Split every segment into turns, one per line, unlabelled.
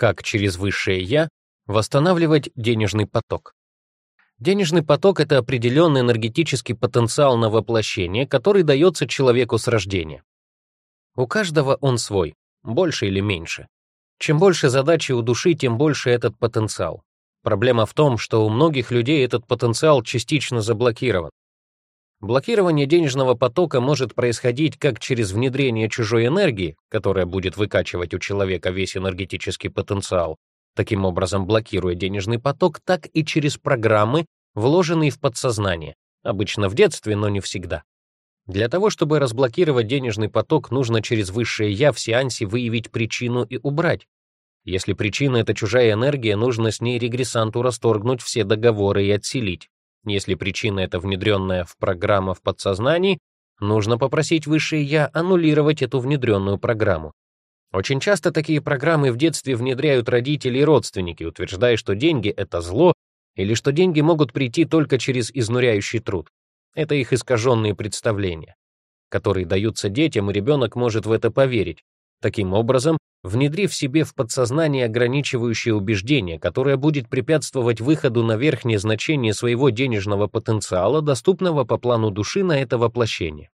как через высшее «я» восстанавливать денежный поток. Денежный поток — это определенный энергетический потенциал на воплощение, который дается человеку с рождения. У каждого он свой, больше или меньше. Чем больше задачи у души, тем больше этот потенциал. Проблема в том, что у многих людей этот потенциал частично заблокирован. Блокирование денежного потока может происходить как через внедрение чужой энергии, которая будет выкачивать у человека весь энергетический потенциал, таким образом блокируя денежный поток, так и через программы, вложенные в подсознание, обычно в детстве, но не всегда. Для того, чтобы разблокировать денежный поток, нужно через высшее «я» в сеансе выявить причину и убрать. Если причина — это чужая энергия, нужно с ней регрессанту расторгнуть все договоры и отселить. Если причина — это внедренная в программу в подсознании, нужно попросить высшее «я» аннулировать эту внедренную программу. Очень часто такие программы в детстве внедряют родители и родственники, утверждая, что деньги — это зло, или что деньги могут прийти только через изнуряющий труд. Это их искаженные представления, которые даются детям, и ребенок может в это поверить, Таким образом, внедрив себе в подсознание ограничивающее убеждение, которое будет препятствовать выходу на верхнее значение своего денежного потенциала, доступного по плану души на это воплощение.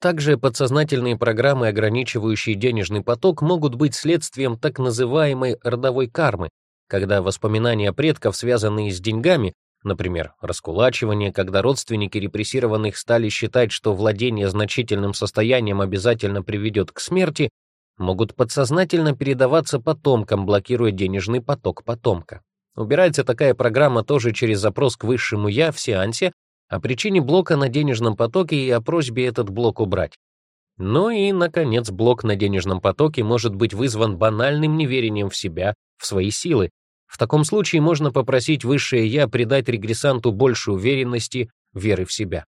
Также подсознательные программы, ограничивающие денежный поток, могут быть следствием так называемой родовой кармы, когда воспоминания предков, связанные с деньгами, например, раскулачивание, когда родственники репрессированных стали считать, что владение значительным состоянием обязательно приведет к смерти, могут подсознательно передаваться потомкам, блокируя денежный поток потомка. Убирается такая программа тоже через запрос к высшему «я» в сеансе о причине блока на денежном потоке и о просьбе этот блок убрать. Ну и, наконец, блок на денежном потоке может быть вызван банальным неверением в себя, в свои силы. В таком случае можно попросить высшее «я» придать регрессанту больше уверенности, веры в себя.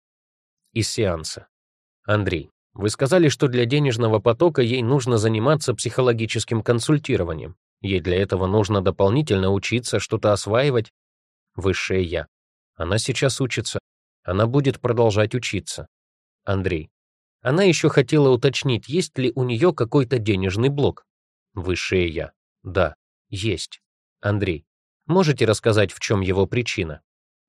Из сеанса. Андрей. Вы сказали, что для денежного потока ей нужно заниматься психологическим консультированием. Ей для этого нужно дополнительно учиться, что-то осваивать. Высшее Я. Она сейчас учится. Она будет продолжать учиться. Андрей. Она еще хотела уточнить, есть ли у нее какой-то денежный блок. Высшее Я. Да, есть. Андрей. Можете рассказать, в чем его причина?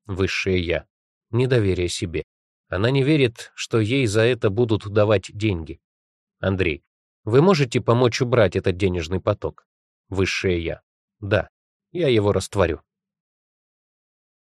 Высшее Я. Недоверие себе. Она не верит, что ей за это будут давать деньги. Андрей, вы можете помочь убрать этот денежный поток? Высшее я. Да, я его растворю.